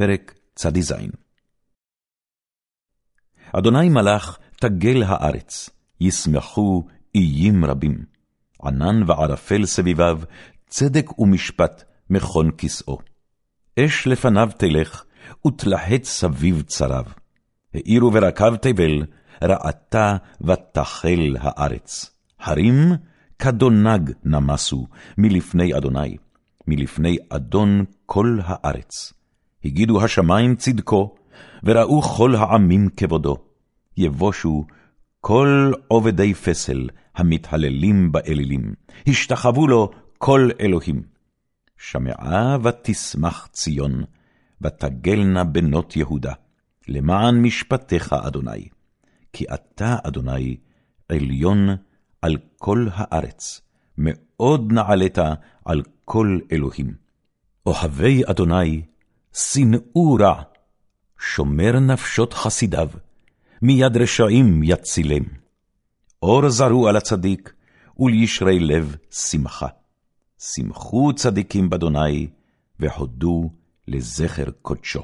פרק צ"ז אדוני מלך תגל הארץ, ישמחו איים רבים. ענן וערפל סביביו, צדק ומשפט מכון כסאו. אש לפניו תלך, ותלהט סביב צריו. האירו ורקב תבל, רעתה ותחל הארץ. הרים כדונג נמסו מלפני אדוני, מלפני אדון כל הארץ. הגידו השמים צדקו, וראו כל העמים כבודו. יבושו כל עובדי פסל המתהללים באלילים, השתחוו לו כל אלוהים. שמעה ותשמח ציון, ותגלנה בנות יהודה, למען משפטיך, אדוני. כי אתה, אדוני, עליון על כל הארץ, מאוד נעלת על כל אלוהים. אוהבי אדוני, שנאו רע, שומר נפשות חסידיו, מיד רשעים יצילם. אור זרו על הצדיק, ולישרי לב שמחה. שמחו צדיקים באדוני, והודו לזכר קודשו.